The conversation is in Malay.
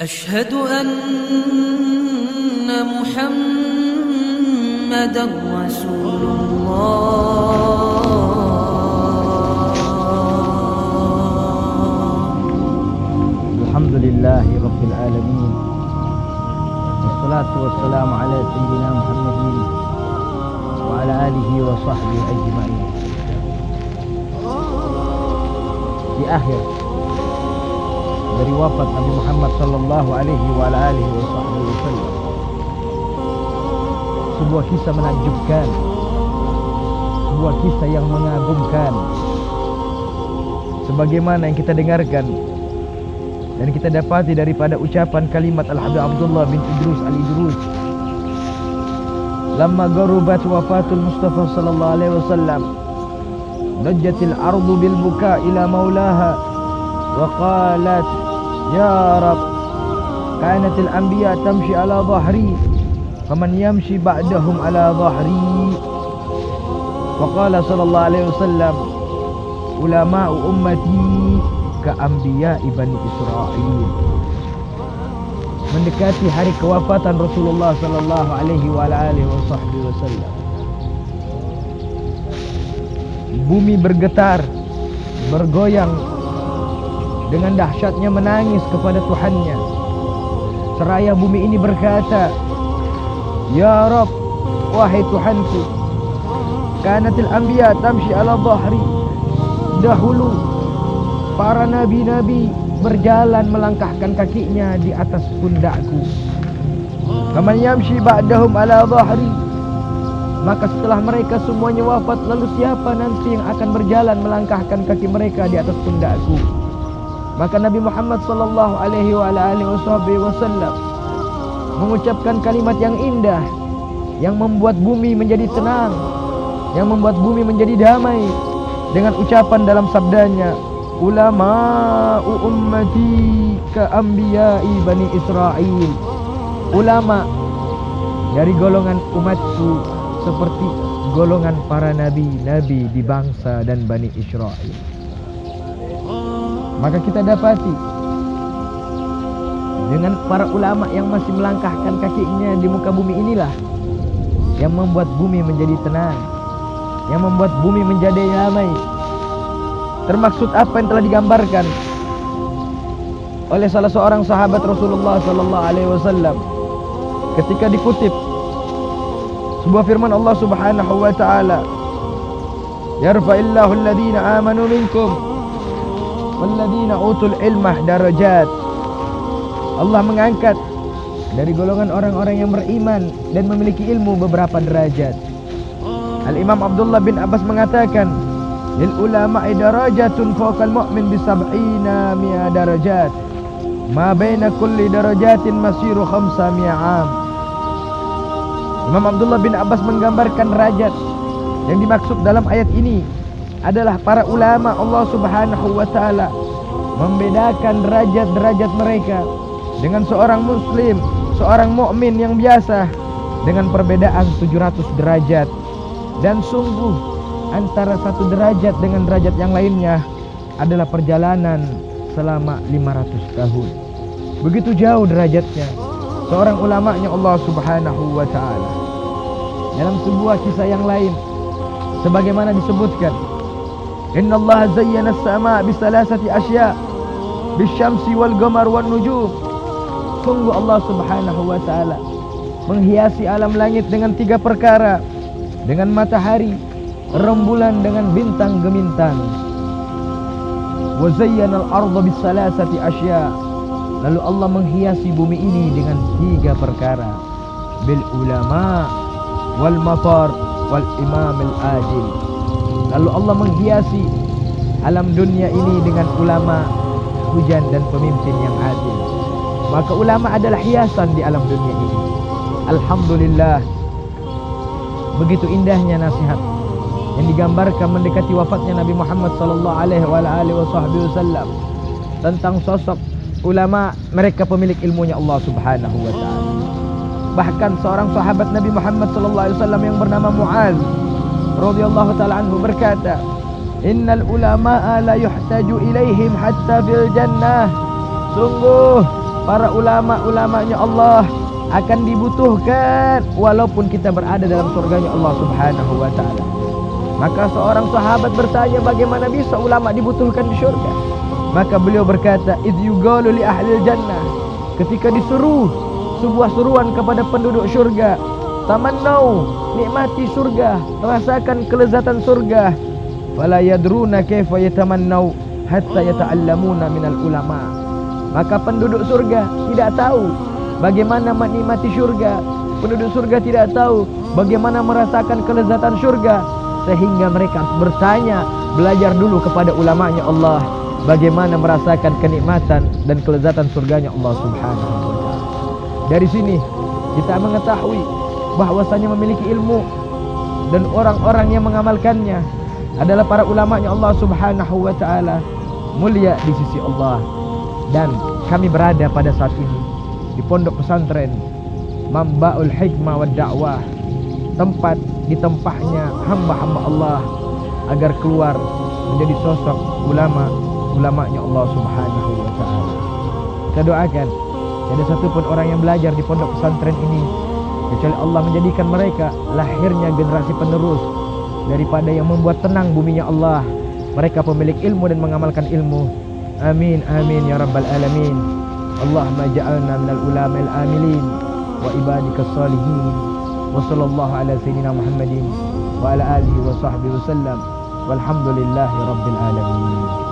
أشهد أن محمدا رسول الله. الحمد لله رب العالمين. والصلاة والسلام على سيدنا محمد وعلى آله وصحبه أجمعين. di akhir dari wafat Nabi Muhammad sallallahu alaihi wa alihi wasallam. Sebuah kisah menakjubkan. Sebuah kisah yang mengagumkan. Sebagaimana yang kita dengarkan dan kita dapati daripada ucapan kalimat Al-Habib Abdullah bin Idrus Al-Idrus. Lama garubat wafatul Mustafa sallallahu alaihi wasallam Najjatil ardu bil buka ila maulaha wa ya rab kanatil anbiya tamshi ala dhahri faman yamshi ba'dahum ala dhahri wa qala sallallahu alaihi wasallam ulama ummati ka anbiya ibni Israel mendekati hari kewafatan Rasulullah sallallahu alaihi wa alihi wasallam. Bumi bergetar bergoyang dengan dahsyatnya menangis kepada Tuhannya seraya bumi ini berkata ya rab wahai Tuhanku kanatil anbiya tamshi ala dhahri dahulu para nabi-nabi berjalan melangkahkan kakinya di atas pundakku. Kaman yamshi ba'dahum ala dhahri. Maka setelah mereka semuanya wafat lalu siapa nanti yang akan berjalan melangkahkan kaki mereka di atas pundakku? Maka Nabi Muhammad sallallahu alaihi wa alihi wasallam mengucapkan kalimat yang indah yang membuat bumi menjadi tenang, yang membuat bumi menjadi damai dengan ucapan dalam sabdanya ulama ummati ka anbiya'i bani Israel ulama dari golongan umatku seperti golongan para nabi-nabi di bangsa dan bani Israel maka kita dapati dengan para ulama yang masih melangkahkan kakinya di muka bumi inilah yang membuat bumi menjadi tenang yang membuat bumi menjadi damai. Termaksud apa yang telah digambarkan oleh salah seorang sahabat Rasulullah sallallahu alaihi wasallam ketika dikutip sebuah firman Allah Subhanahu wa taala yarfa'illahu alladhina amanu minkum walladhina utul ilma darajat Allah mengangkat dari golongan orang-orang yang beriman dan memiliki ilmu beberapa derajat. Al Imam Abdullah bin Abbas mengatakan lil ulama darajatun fawqal mu'min bi sab'ina mi'a darajat. Ma baina kulli darajatin masiru khamsa mi'a am. Imam Abdullah bin Abbas menggambarkan derajat yang dimaksud dalam ayat ini adalah para ulama Allah Subhanahu wa taala membedakan derajat-derajat mereka dengan seorang muslim, seorang mukmin yang biasa dengan perbedaan 700 derajat dan sungguh antara satu derajat dengan derajat yang lainnya adalah perjalanan selama 500 tahun. Begitu jauh derajatnya seorang ulamanya Allah Subhanahu wa taala. Dalam sebuah kisah yang lain sebagaimana disebutkan As-sama' bi salasati asya' bisyamsi wal qamar wan nujum. Sungguh Allah Subhanahu wa taala menghiasi alam langit dengan tiga perkara. Dengan matahari, rembulan dengan bintang gemintang. Wa zayyana al-ardha bis salasati asya. Lalu Allah menghiasi bumi ini dengan tiga perkara. Bil ulama wal matar wal imam al adil lalu Allah menghiasi alam dunia ini dengan ulama hujan dan pemimpin yang adil. Maka ulama adalah hiasan di alam dunia ini. Alhamdulillah. Begitu indahnya nasihat yang digambarkan mendekati wafatnya Nabi Muhammad sallallahu alaihi wasallam tentang sosok ulama mereka pemilik ilmunya Allah Subhanahu wa taala. Bahkan seorang sahabat Nabi Muhammad sallallahu alaihi wasallam yang bernama Muaz radhiyallahu taala anhu berkata, "Innal ulama'a la yuhtaju ilaihim hatta fil jannah." Sungguh para ulama-ulamanya Allah akan dibutuhkan walaupun kita berada dalam surganya Allah Subhanahu wa taala. Maka seorang sahabat bertanya bagaimana bisa ulama dibutuhkan di syurga? Maka beliau berkata, "Idh yugalu li ahli jannah." Ketika disuruh sebuah seruan kepada penduduk syurga, "Tamannau, nikmati surga, rasakan kelezatan surga." Fala yadruna kaifa yatamannau hatta yata'allamuna minal ulama. Maka penduduk surga tidak tahu bagaimana menikmati syurga. Penduduk surga tidak tahu bagaimana merasakan kelezatan syurga sehingga mereka bertanya, belajar dulu kepada ulamanya Allah bagaimana merasakan kenikmatan dan kelezatan surganya Allah Subhanahu wa taala. Dari sini kita mengetahui bahwasanya memiliki ilmu dan orang-orang yang mengamalkannya adalah para ulamanya Allah Subhanahu wa taala mulia di sisi Allah dan kami berada pada saat ini di pondok pesantren Mambaul Hikmah wa Da'wah tempat di tempatnya hamba-hamba Allah agar keluar menjadi sosok ulama ulamanya Allah Subhanahu wa taala. Kita doakan ada satu pun orang yang belajar di pondok pesantren ini kecuali Allah menjadikan mereka lahirnya generasi penerus daripada yang membuat tenang buminya Allah. Mereka pemilik ilmu dan mengamalkan ilmu. Amin amin ya rabbal alamin. Allahumma ja'alna minal ulama al-amilin wa ibadika salihin. Wa sallallahu ala sayyidina muhammadin wa ala alihi wa sahbihi wa sallam. Walhamdulillahi rabbil alamin.